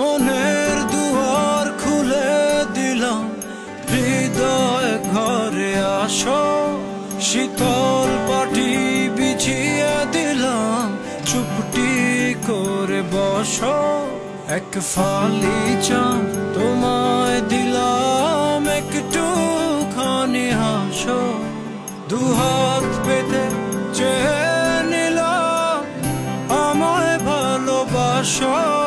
মনের দুয়ার খুলে দিলাম। হৃদয় ঘরে আসো, শীতল পাটি বিছিয়ে দিলাম। চুপটি করে বসো, এক ফালি চা তোমায় দিলাম। একটু খানি হাসো, দুহাত পেতে চেয়ে নিলাম। আমায় ভালোবাসো।